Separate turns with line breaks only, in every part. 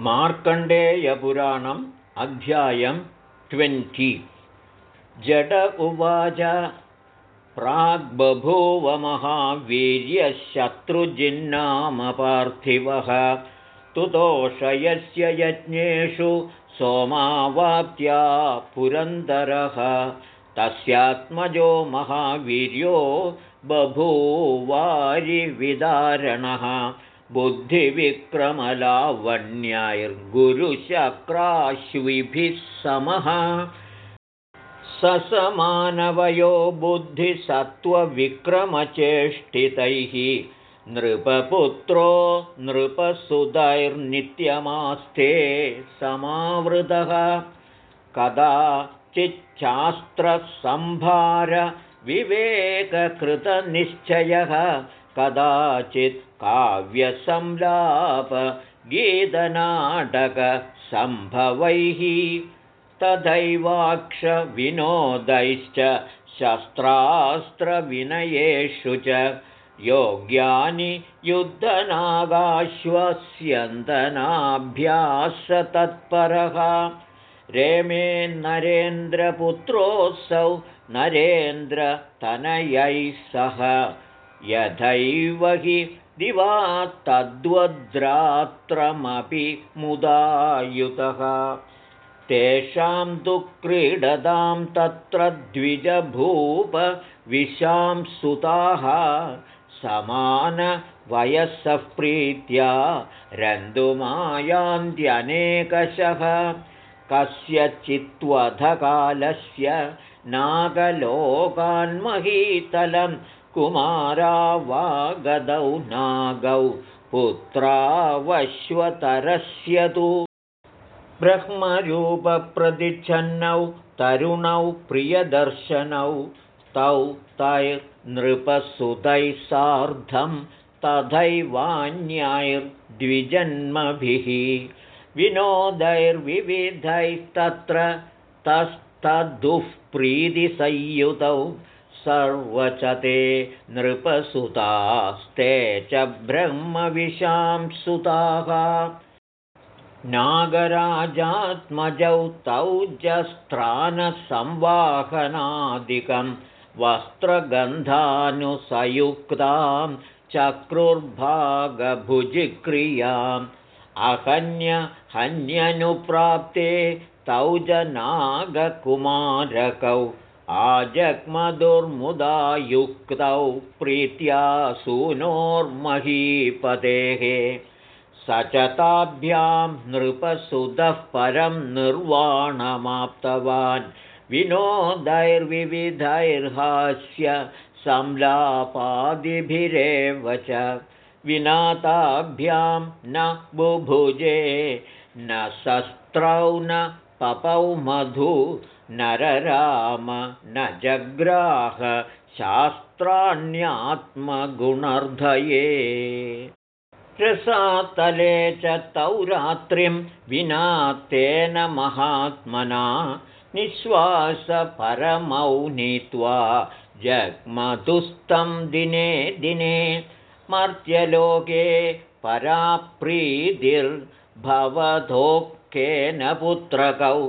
मार्कण्डेयपुराणम् अध्यायं ट्वेण्टि। जड उवाच प्राग्बभूवमहावीर्यशत्रुजिन्नामपार्थिवः तुतोषयस्य यज्ञेषु सोमावाप्त्या पुरन्दरः। तस्यात्मजो महावीर्यो बभूवारिविदारणः बुद्धिविक्रमलावण्यैर्गुरुशक्राश्विभिः समः। ससमानवयो बुद्धिसत्त्वविक्रमचेष्टितैः। नृपपुत्रो नृपसुधैर्नित्यमास्ते समावृतः। कदाचिच्छास्त्रसंभारविवेककृतनिश्चयः कदाचित् काव्यसंलापगीतनाटकसम्भवैः तथैवाक्षविनोदैश्च शस्त्रास्त्रविनयेषु च योग्यानि युद्धनागाश्वस्यन्दनाभ्यासतत्परः रेमे नरेन्द्रपुत्रोऽसौ नरेन्द्रतनयैः सह यथैव हि दिवा तद्वद्रात्रमपि मुदायुतः। तेषां तु क्रीडतां तत्र द्विजभूपविशां सुताः समानवयसः प्रीत्या रन्दुमायान्त्यनेकशः कस्यचित्वधकालस्य नागलोकान्महीतलं कुमारा वा गदौ नागौ पुत्रावश्वतरस्य तु। ब्रह्मरूपप्रतिच्छन्नौ तरुणौ प्रियदर्शनौ तौ तैर्नृपसुतैः सार्धं तथैवान्यैर्द्विजन्मभिः विनोदैर्विविधैस्तत्र तस्तदुःप्रीतिसंयुतौ सर्वच ते नृपसुतास्ते च ब्रह्मविशां सुताः। नागराजात्मजौ तौ जस्त्रानसंवाहनादिकं वस्त्रगन्धानुसयुक्तां चक्रुर्भागभुजिक्रियाम् अहन्यहन्यनुप्राप्ते तौ जनागकुमारकौ आजग्मदुर्मुदायुक्तौ प्रीत्या सूनोर्महीपतेः। स च ताभ्यां नृपसुतः परं निर्वाणमाप्तवान्। विनोदैर्विविधैर्हास्य संलापादिभिरेव च। विनाताभ्यां न बुभुजे न शस्त्रौ न पपौ मधु नरराम न जग्राह शास्त्राण्यात्मगुणर्धये। रसातले च तौ रात्रिं विना तेन महात्मना निःश्वासपरमौ नीत्वा जग्मधुस्तं दिने दिने मर्त्यलोके पराप्रीतिर्भवधोक्केन पुत्रकौ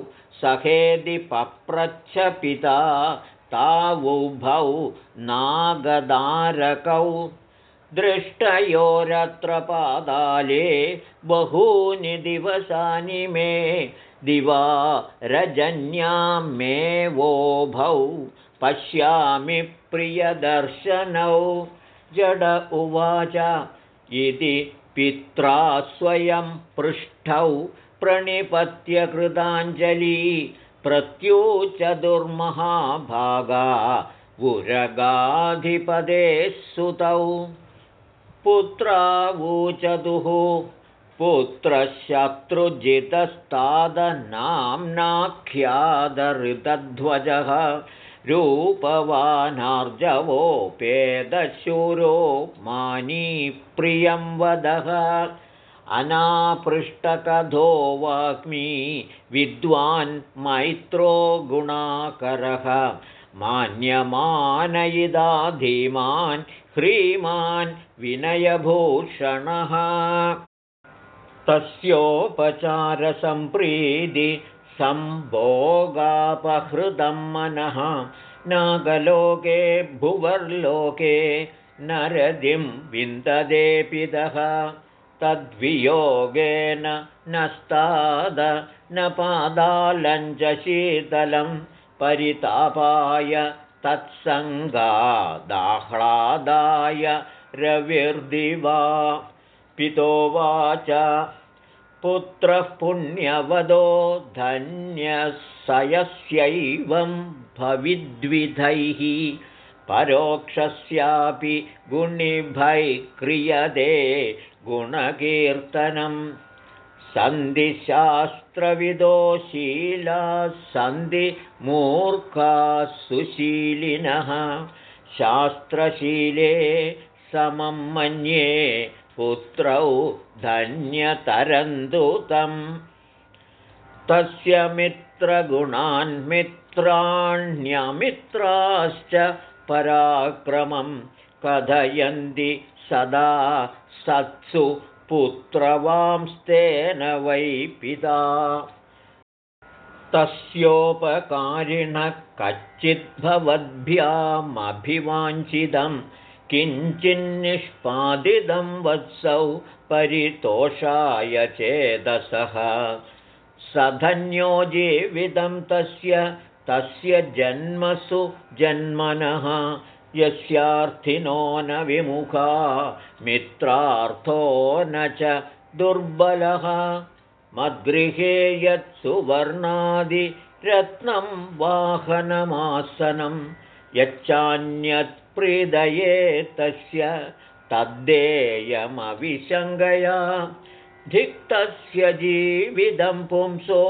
सखेदि पप्रच्छपिता तावुभौ नागदारकौ दृष्टयोरत्र पादाले बहूनि दिवसानि मे दिवा रजन्यां मे वोभौ पश्यामि प्रियदर्शनौ। जड उवाच इति पित्रा स्वयं पृष्ठौ प्रणिपत्यकृताञ्जली प्रत्यूच दुर्महाभागा उरगाधिपदेः सुतौ। पुत्रावूचतुः पुत्रशत्रुजितस्तादनाम्नाख्यादऋतध्वजः रूपवानार्जवोपेदशूरो मानी प्रियं वदः अनापृष्टकथो वाग्मी विद्वान् मैत्रो गुणाकरः। मान्यमानयिदा धीमान् ह्रीमान् विनयभूषणः। तस्योपचारसम्प्रीति सम्भोगापहृतं मनः। नागलोके भुवर्लोके नरदिं विन्ददेपिदः तद्वियोगेन नस्ताद न पादालञ्जशीतलं परितापाय तत्सङ्गादाह्लादाय रविर्दिवा। पितोवाच पुत्रः पुण्यवदो धन्यसयस्यैवं भविद्विधैः परोक्षस्यापि गुणिभैः क्रियते गुणकीर्तनं। सन्धिशास्त्रविदो सन्धि मूर्खाः सुशीलिनः। शास्त्रशीले समं मन्ये पुत्रौ धन्यतरन्तु तं तस्य मित्रान्मित्राण्यमित्राश्च पराक्रमं कथयन्ति सदा सत्सु पुत्रवांस्तेन वै पिता। तस्योपकारिणः कच्चिद्भवद्भ्यामभिवाञ्छितं किञ्चिन्निष्पादितं वत्सौ परितोषाय चेदसः। सधन्यो जीवितं तस्य तस्य जन्मसु जन्मनः यस्यार्थिनो न विमुखा मित्रार्थो न च दुर्बलः। मद्गृहे यत्सुवर्णादिरत्नं वाहनमासनं यच्चान्यत्प्रीदये तस्य तद्देयमविशङ्गया धिक्तस्य जीवितं पुंसो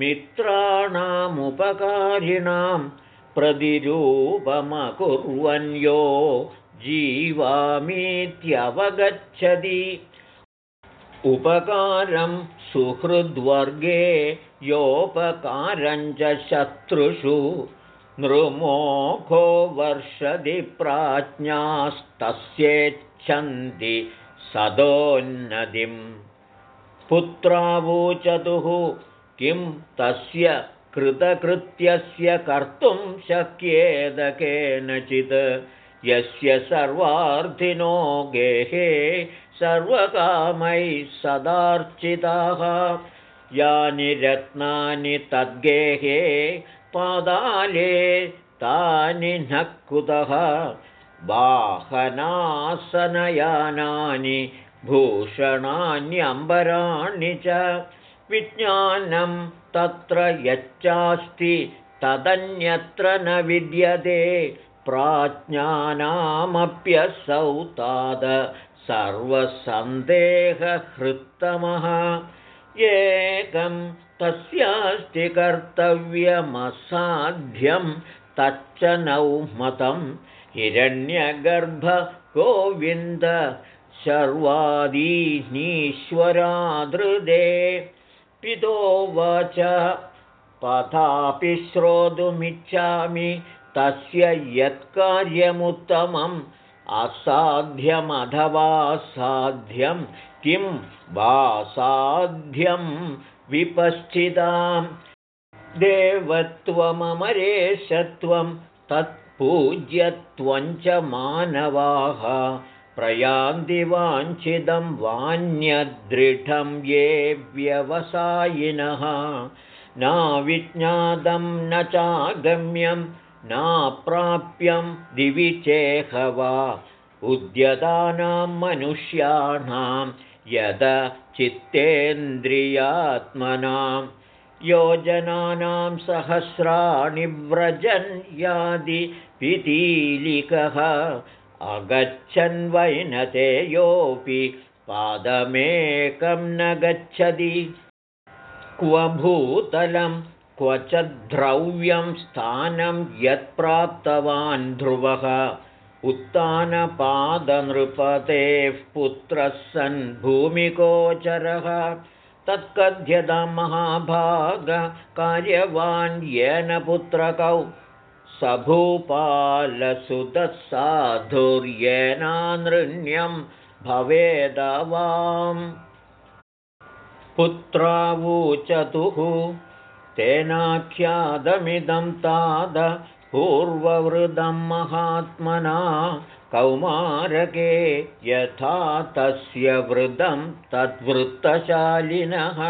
मित्राणामुपकारिणां प्रतिरूपमकुर्वन्यो जीवामीत्यवगच्छति। उपकारं सुहृद्वर्गे योपकारञ्च शत्रुषु नृमोखो वर्षदि प्राज्ञास्तस्येच्छन्ति सदोन्नतिं पुत्रावोचतुः किं तस्य कृतकृत्यस्य कर्तुं शक्येद केनचित्? यस्य सर्वार्थिनो गेहे सर्वकामैः सदार्चिताः। यानि रत्नानि तद्गेहे पादाले तानि न कुतः वाहनासनयानानि भूषणान्यम्बराणि च विज्ञानं तत्र यच्चास्ति तदन्यत्र न विद्यते। प्राज्ञानामप्यसौ ताद सर्वसन्देहहृत्तमः। एकं तस्यास्ति कर्तव्यमसाध्यं तच्च नौमतं हिरण्यगर्भगोविन्द शर्वादीनीश्वरादृदे पितोवाच पथापि श्रोतुमिच्छामि तस्य यत्कार्यमुत्तमम् असाध्यमथवा साध्यं किं वा साध्यं विपश्चितां देवत्वममरेशत्वं तत्पूज्यत्वञ्च मानवाः प्रयान्ति वाञ्छितं वान्यदृढं ये व्यवसायिनः नाविज्ञातं न चागम्यं नाप्राप्यं दिवि चेह वा उद्यतानां मनुष्याणां यद चित्तेन्द्रियात्मनां योजनानां सहस्राणि व्रजन् यादि पितीलिकः अगच्छन् वैनतेयोऽपि पादमेकं न गच्छति। क्व भूतलं क्व च द्रव्यं स्थानं यत्प्राप्तवान् ध्रुवः। उत्तानपादनृपतेः पुत्रः सन् भूमिकोचरः तत्कथ्यतां महाभागकार्यवान् येन पुत्रकौ सभूपालसुतः साधुर्येनानृण्यं भवेदवाम्। पुत्रावूचतुः तेनाख्यातमिदं ताद पूर्ववृदं महात्मना कौमारके यथा तस्य वृदं तद्वृत्तशालिनः।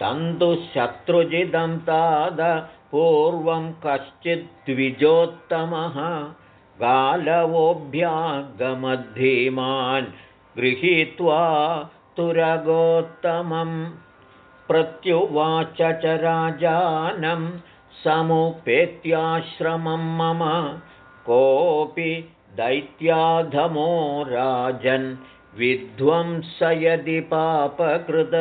तन्तुशत्रुजिदं ताद पूर्वं कश्चिद्विजोत्तमः गालवोऽभ्यागमद्धीमान् गृहीत्वा तुरगोत्तमं प्रत्युवाच च राजानं समुपेत्याश्रमं मम कोऽपि दैत्याधमो राजन् विध्वंसयदि पापकृत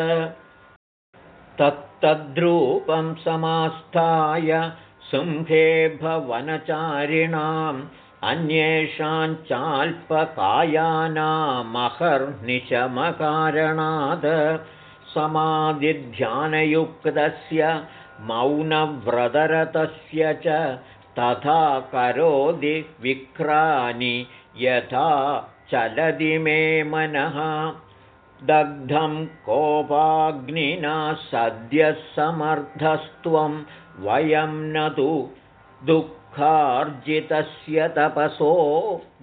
तत्तद्रूपं समास्थाय सिंहे भवनचारिणाम् अन्येषाञ्चाल्पकायानामहर्निशमकारणात् समाधिध्यानयुक्तस्य मौनव्रतरतस्य च तथा करोति विक्रानि यथा चलति मे मनः दग्धं कोपाग्निना सद्यः समर्थस्त्वं वयं न तु दुःखार्जितस्य तपसो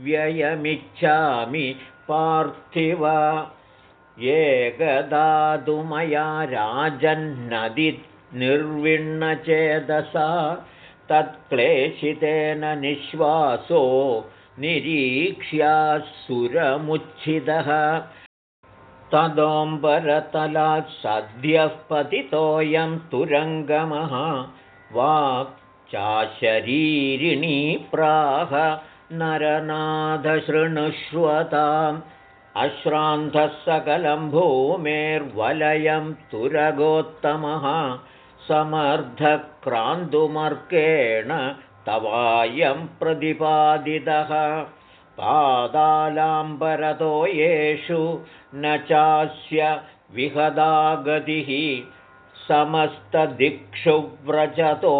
व्ययमिच्छामि पार्थिव। एकदातु मया राजन्नदिनिर्विण्णचेदसा तत्क्लेशितेन निःश्वासो निरीक्ष्यासुरमुच्छिदः तदोम्बरतलात् सद्यः पतितोऽयं तुरङ्गमः। वाक् चाशरीरिणी प्राह नरनाथशृणुष्वताम् अश्रान्धः सकलं भूमेर्वलयं तुरगोत्तमः। समर्थक्रान्तुमर्केण तवायं प्रतिपादितः पादालाम्बरतो येषु न चास्य विहदागतिः समस्तदिक्षु व्रजतो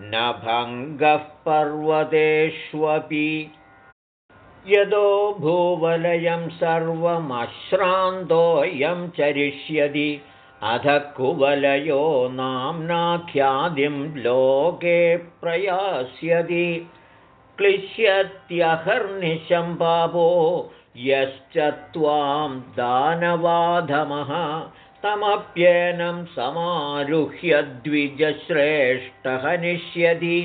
न भङ्गः पर्वतेष्वपि। यदो भूवलयं सर्वमश्रान्तोऽयं चरिष्यति अध कुवलयो नाम्नाख्यादिं लोके प्रयास्यति क्लिश्यत्यहर्निशं पापो यश्च त्वां दानवाधमः तमप्येनं समारुह्य द्विजश्रेष्ठः निष्यति।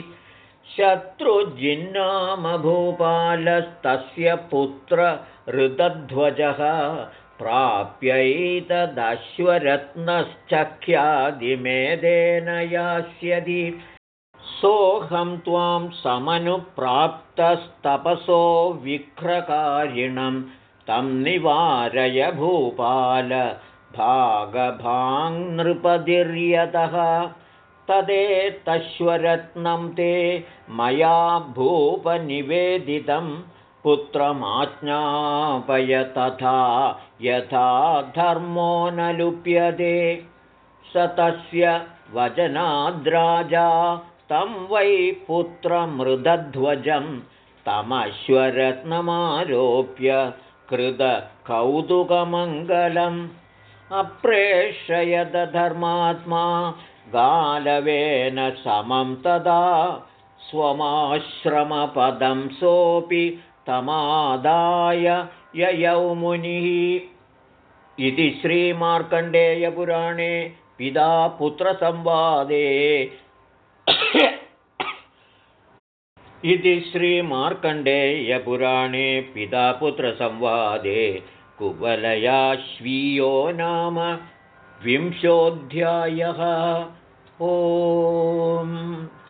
शत्रुजिन्नामभूपालस्तस्य पुत्र ऋतध्वजः प्राप्यैतदश्वरत्नश्चख्यादिमेदेन यास्यति सोऽहं त्वां समनुप्राप्तस्तपसो विक्रकारिणं तं निवारय भूपाल भागभाङ्नृपतिर्यतः तदेतश्वरत्नं ते मया भूपनिवेदितं पुत्रमाज्ञापय तथा यथा धर्मो न लुप्यते स तस्य वचनाद्राजा तं वै पुत्रमृदध्वजं तमश्वरत्नमारोप्य कृतकौतुकमङ्गलम् अप्रेषयदधर्मात्मा गालवेन समं तदा स्वमाश्रमपदं सोऽपि तमादाय ययौ मुनिः। इति श्रीमार्कण्डेयपुराणे पिता पुत्रसंवादे इति श्रीमार्कण्डेयपुराणे पिता पुत्रसंवादे कुवलयाश्वीयो नाम विंशोऽध्यायः। ओम्